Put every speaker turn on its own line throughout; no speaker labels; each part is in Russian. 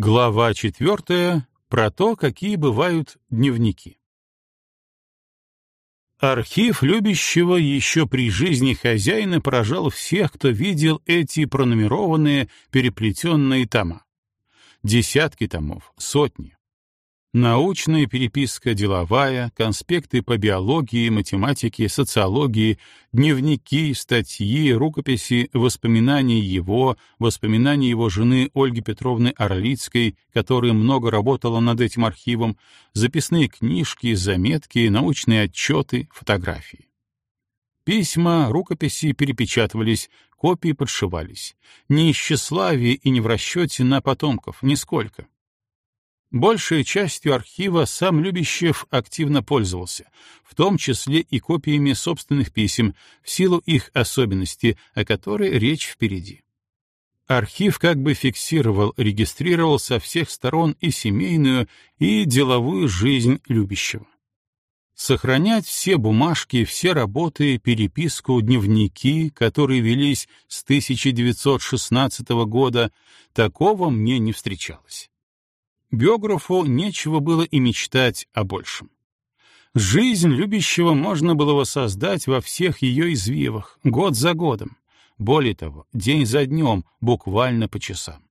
Глава четвертая про то, какие бывают дневники. Архив любящего еще при жизни хозяина поражал всех, кто видел эти пронумерованные, переплетенные тома. Десятки томов, сотни. Научная переписка деловая, конспекты по биологии, математике, социологии, дневники, статьи, рукописи, воспоминания его, воспоминания его жены Ольги Петровны Орлицкой, которая много работала над этим архивом, записные книжки, заметки, научные отчеты, фотографии. Письма, рукописи перепечатывались, копии подшивались. Не из тщеславия и не в расчете на потомков, нисколько. Большей частью архива сам Любящев активно пользовался, в том числе и копиями собственных писем, в силу их особенностей, о которой речь впереди. Архив как бы фиксировал, регистрировал со всех сторон и семейную, и деловую жизнь любящего. Сохранять все бумажки, все работы, переписку, дневники, которые велись с 1916 года, такого мне не встречалось. Биографу нечего было и мечтать о большем. Жизнь любящего можно было воссоздать во всех ее извивах, год за годом. Более того, день за днем, буквально по часам.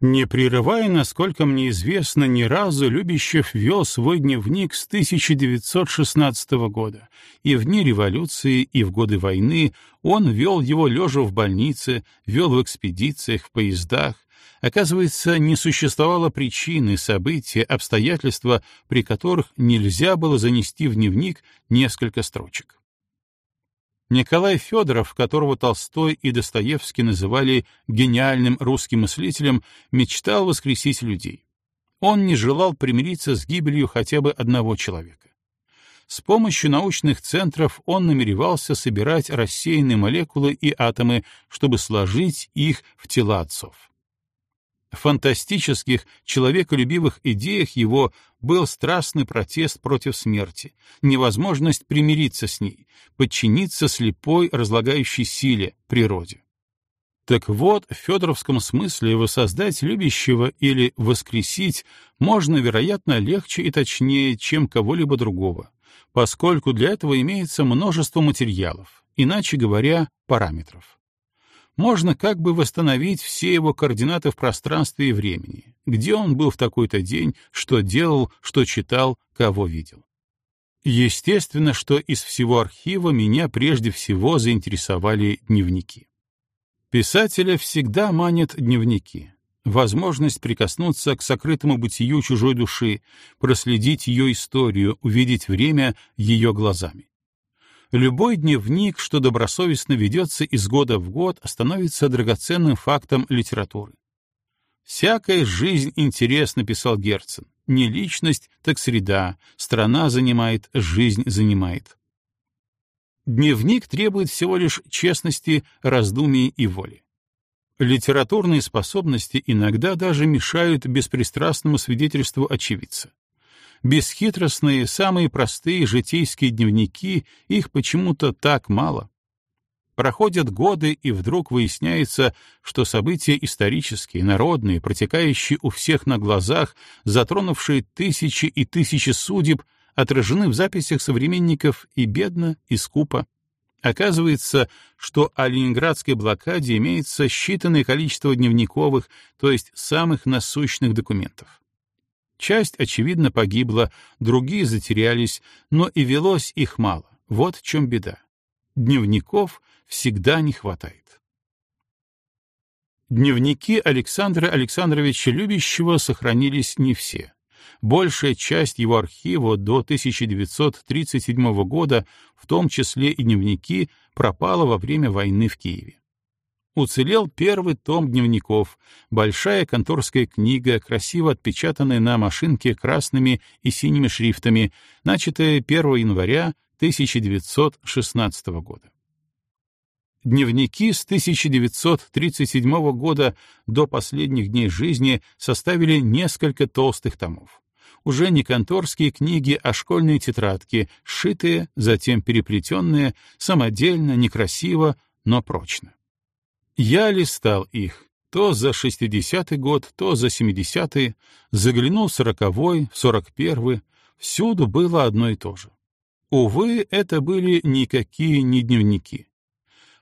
Не прерывая, насколько мне известно, ни разу Любящев вел свой дневник с 1916 года, и в дни революции, и в годы войны он вел его лежа в больнице, вел в экспедициях, в поездах, Оказывается, не существовало причины, события, обстоятельства, при которых нельзя было занести в дневник несколько строчек. Николай Федоров, которого Толстой и Достоевский называли гениальным русским мыслителем, мечтал воскресить людей. Он не желал примириться с гибелью хотя бы одного человека. С помощью научных центров он намеревался собирать рассеянные молекулы и атомы, чтобы сложить их в тела отцов фантастических, человеколюбивых идеях его был страстный протест против смерти, невозможность примириться с ней, подчиниться слепой разлагающей силе, природе. Так вот, в федоровском смысле воссоздать любящего или воскресить можно, вероятно, легче и точнее, чем кого-либо другого, поскольку для этого имеется множество материалов, иначе говоря, параметров можно как бы восстановить все его координаты в пространстве и времени, где он был в такой-то день, что делал, что читал, кого видел. Естественно, что из всего архива меня прежде всего заинтересовали дневники. Писателя всегда манят дневники. Возможность прикоснуться к сокрытому бытию чужой души, проследить ее историю, увидеть время ее глазами. Любой дневник, что добросовестно ведется из года в год, становится драгоценным фактом литературы. «Всякая жизнь интересна», — писал Герцен. «Не личность, так среда. Страна занимает, жизнь занимает». Дневник требует всего лишь честности, раздумий и воли. Литературные способности иногда даже мешают беспристрастному свидетельству очевидца. Бесхитростные, самые простые житейские дневники, их почему-то так мало. Проходят годы, и вдруг выясняется, что события исторические, народные, протекающие у всех на глазах, затронувшие тысячи и тысячи судеб, отражены в записях современников и бедно, и скупо. Оказывается, что о ленинградской блокаде имеется считанное количество дневниковых, то есть самых насущных документов. Часть, очевидно, погибла, другие затерялись, но и велось их мало. Вот в чем беда. Дневников всегда не хватает. Дневники Александра Александровича Любящего сохранились не все. Большая часть его архива до 1937 года, в том числе и дневники, пропала во время войны в Киеве. Уцелел первый том дневников, большая конторская книга, красиво отпечатанная на машинке красными и синими шрифтами, начатая 1 января 1916 года. Дневники с 1937 года до последних дней жизни составили несколько толстых томов. Уже не конторские книги, а школьные тетрадки, сшитые, затем переплетенные, самодельно, некрасиво, но прочно. Я листал их, то за 60-й год, то за 70-й, заглянул в 40-й, в 41-й, всюду было одно и то же. Увы, это были никакие не дневники.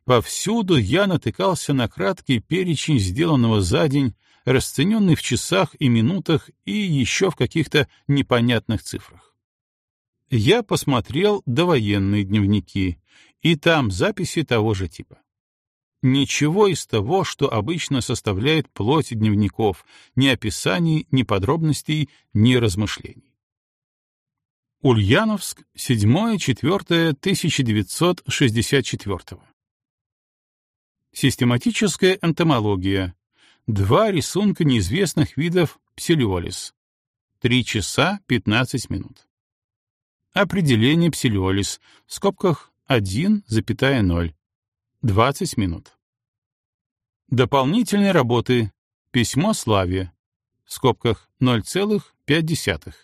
Повсюду я натыкался на краткий перечень сделанного за день, расцененный в часах и минутах и еще в каких-то непонятных цифрах. Я посмотрел довоенные дневники, и там записи того же типа. Ничего из того, что обычно составляет плоть дневников, ни описаний, ни подробностей, ни размышлений. Ульяновск, 7-4-1964. Систематическая энтомология. Два рисунка неизвестных видов псилиолис. 3 часа 15 минут. Определение псилиолис в скобках 1,0. 20 минут. Дополнительные работы. Письмо Славе. В скобках 0,5.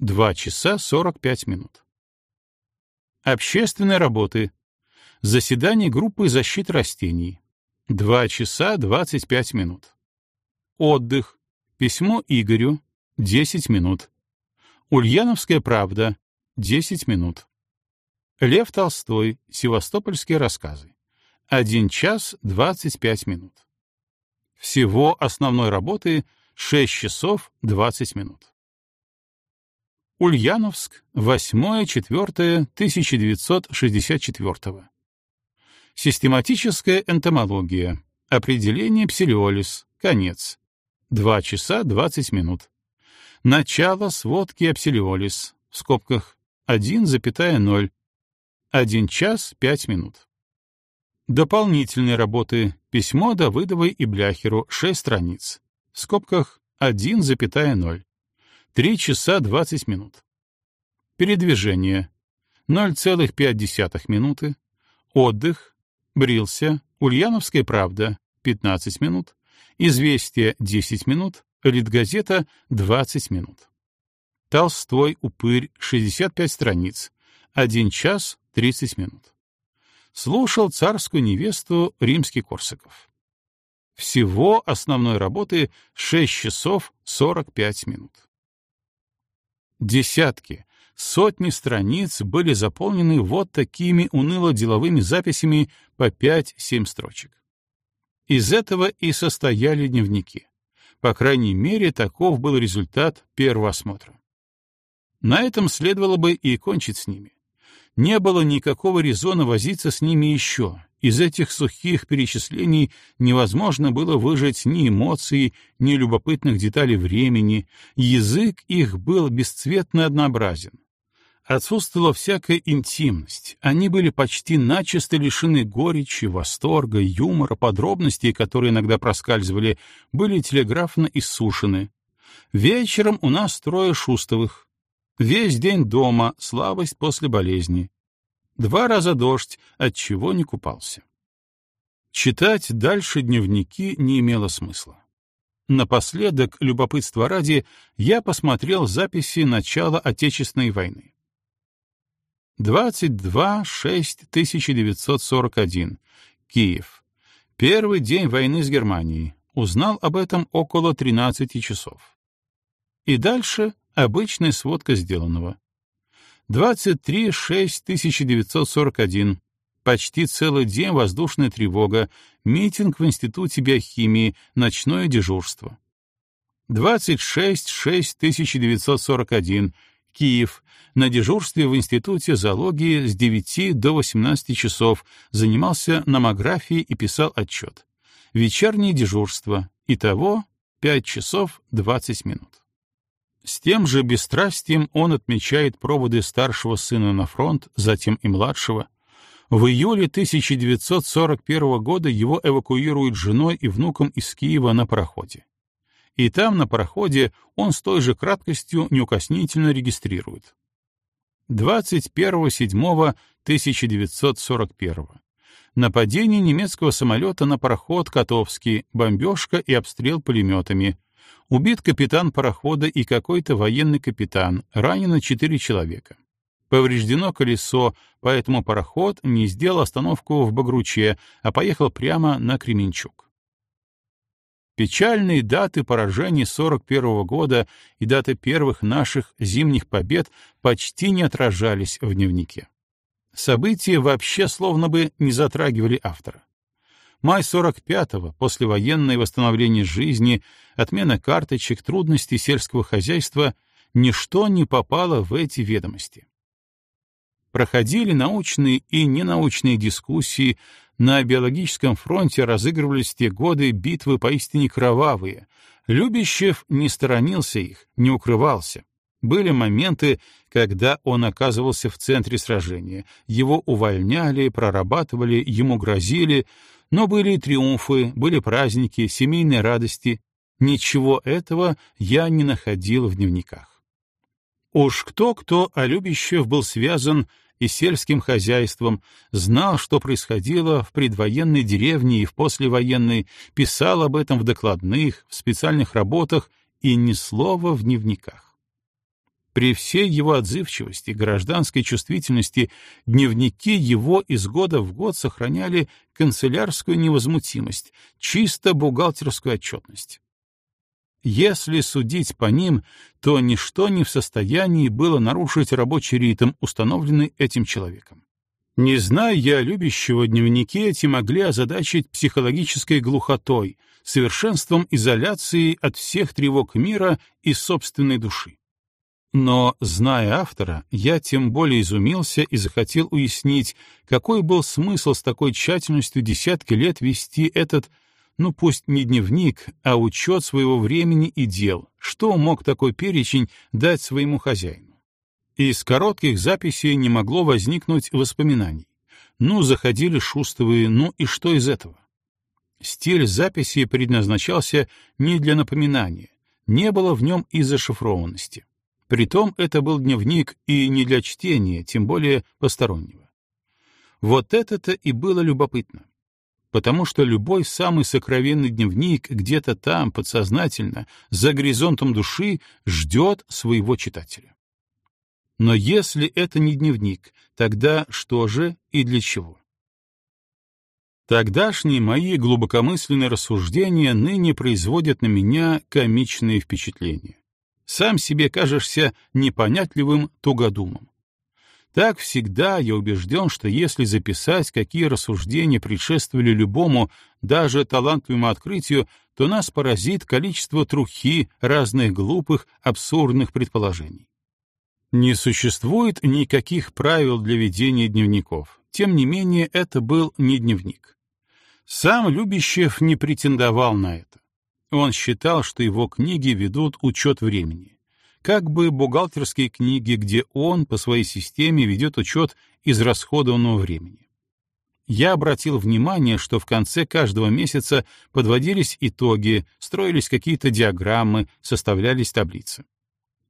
2 часа 45 минут. Общественные работы. Заседание группы защиты растений. 2 часа 25 минут. Отдых. Письмо Игорю. 10 минут. Ульяновская правда. 10 минут. Лев Толстой. Севастопольские рассказы. 1 час 25 минут. Всего основной работы 6 часов 20 минут. Ульяновск, 8-4-1964. Систематическая энтомология. Определение псилиолис. Конец. 2 часа 20 минут. Начало сводки о псилиолис. В скобках 1,0. 1 час 5 минут. Дополнительные работы. Письмо Давыдовой и Бляхеру. 6 страниц. В скобках 1,0. 3 часа 20 минут. Передвижение 0,5 минуты. Отдых. Брился. Ульяновская правда 15 минут. Известие 10 минут. Литгазета 20 минут. Толстой упырь 65 страниц. 1 час 30 минут. Слушал царскую невесту римский Корсаков. Всего основной работы 6 часов 45 минут. Десятки, сотни страниц были заполнены вот такими уныло-деловыми записями по 5-7 строчек. Из этого и состояли дневники. По крайней мере, таков был результат первого осмотра. На этом следовало бы и кончить с ними. Не было никакого резона возиться с ними еще, из этих сухих перечислений невозможно было выжать ни эмоций, ни любопытных деталей времени, язык их был бесцветно однообразен. Отсутствовала всякая интимность, они были почти начисто лишены горечи, восторга, юмора, подробностей, которые иногда проскальзывали, были телеграфно иссушены. Вечером у нас трое шустовых. Весь день дома, слабость после болезни. Два раза дождь, от чего не купался. Читать дальше дневники не имело смысла. Напоследок, любопытства ради, я посмотрел записи начала Отечественной войны. 22-6-1941. Киев. Первый день войны с Германией. Узнал об этом около 13 часов. И дальше обычная сводка сделанного. 23-6-1941. Почти целый день воздушная тревога, митинг в Институте биохимии, ночное дежурство. 26-6-1941. Киев. На дежурстве в Институте зоологии с 9 до 18 часов занимался номографией и писал отчет. Вечернее дежурство. Итого 5 часов 20 минут. С тем же бесстрастием он отмечает проводы старшего сына на фронт, затем и младшего. В июле 1941 года его эвакуируют женой и внуком из Киева на пароходе. И там, на пароходе, он с той же краткостью неукоснительно регистрирует. 21.07.1941. Нападение немецкого самолета на пароход Котовский, бомбежка и обстрел пулеметами — Убит капитан парохода и какой-то военный капитан, ранено четыре человека. Повреждено колесо, поэтому пароход не сделал остановку в Багруче, а поехал прямо на Кременчук. Печальные даты поражений 41 -го года и даты первых наших зимних побед почти не отражались в дневнике. События вообще словно бы не затрагивали автора. Май 45-го, послевоенное восстановление жизни, отмена карточек, трудности сельского хозяйства — ничто не попало в эти ведомости. Проходили научные и ненаучные дискуссии, на биологическом фронте разыгрывались те годы битвы поистине кровавые. Любящев не сторонился их, не укрывался. Были моменты, когда он оказывался в центре сражения. Его увольняли, прорабатывали, ему грозили, но были триумфы, были праздники, семейные радости. Ничего этого я не находил в дневниках. Уж кто-кто, а Любящев был связан и сельским хозяйством, знал, что происходило в предвоенной деревне и в послевоенной, писал об этом в докладных, в специальных работах и ни слова в дневниках. При всей его отзывчивости, гражданской чувствительности, дневники его из года в год сохраняли канцелярскую невозмутимость, чисто бухгалтерскую отчетность. Если судить по ним, то ничто не в состоянии было нарушить рабочий ритм, установленный этим человеком. Не зная я любящего, дневники эти могли озадачить психологической глухотой, совершенством изоляции от всех тревог мира и собственной души. Но, зная автора, я тем более изумился и захотел уяснить, какой был смысл с такой тщательностью десятки лет вести этот ну пусть не дневник, а учет своего времени и дел, что мог такой перечень дать своему хозяину. Из коротких записей не могло возникнуть воспоминаний. Ну, заходили шустовые, ну и что из этого? Стиль записи предназначался не для напоминания, не было в нем и зашифрованности. Притом это был дневник и не для чтения, тем более постороннего. Вот это-то и было любопытно потому что любой самый сокровенный дневник где-то там, подсознательно, за горизонтом души, ждет своего читателя. Но если это не дневник, тогда что же и для чего? Тогдашние мои глубокомысленные рассуждения ныне производят на меня комичные впечатления. Сам себе кажешься непонятливым тугодумом. Так всегда я убежден, что если записать, какие рассуждения предшествовали любому, даже талантливому открытию, то нас поразит количество трухи разных глупых, абсурдных предположений. Не существует никаких правил для ведения дневников. Тем не менее, это был не дневник. Сам Любящев не претендовал на это. Он считал, что его книги ведут учет времени как бы бухгалтерские книги, где он по своей системе ведет учет израсходованного времени. Я обратил внимание, что в конце каждого месяца подводились итоги, строились какие-то диаграммы, составлялись таблицы.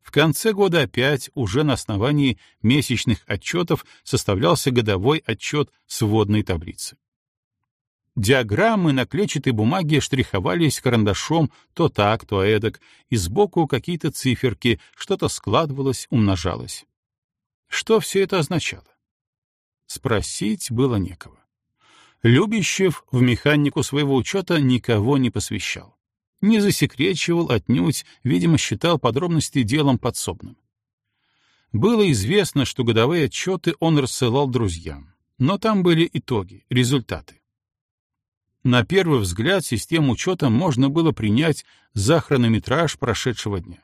В конце года опять уже на основании месячных отчетов составлялся годовой отчет сводной таблицы. Диаграммы на клетчатой бумаге штриховались карандашом то так, то эдак, и сбоку какие-то циферки, что-то складывалось, умножалось. Что все это означало? Спросить было некого. Любящев в механику своего учета никого не посвящал. Не засекречивал отнюдь, видимо, считал подробности делом подсобным. Было известно, что годовые отчеты он рассылал друзьям, но там были итоги, результаты. На первый взгляд систему учета можно было принять за хронометраж прошедшего дня.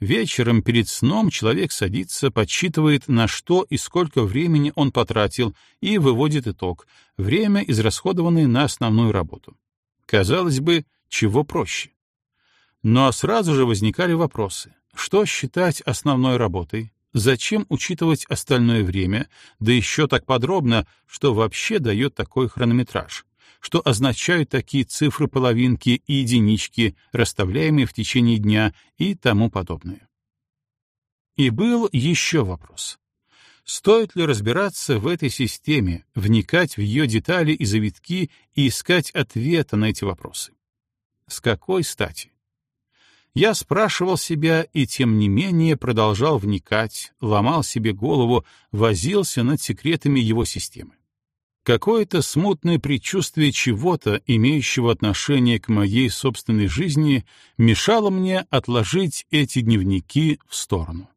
Вечером перед сном человек садится, подсчитывает, на что и сколько времени он потратил, и выводит итог — время, израсходованное на основную работу. Казалось бы, чего проще. Но сразу же возникали вопросы. Что считать основной работой? Зачем учитывать остальное время, да еще так подробно, что вообще дает такой хронометраж? Что означают такие цифры-половинки и единички, расставляемые в течение дня и тому подобное. И был еще вопрос. Стоит ли разбираться в этой системе, вникать в ее детали и завитки и искать ответа на эти вопросы? С какой стати? Я спрашивал себя и, тем не менее, продолжал вникать, ломал себе голову, возился над секретами его системы. Какое-то смутное предчувствие чего-то, имеющего отношение к моей собственной жизни, мешало мне отложить эти дневники в сторону.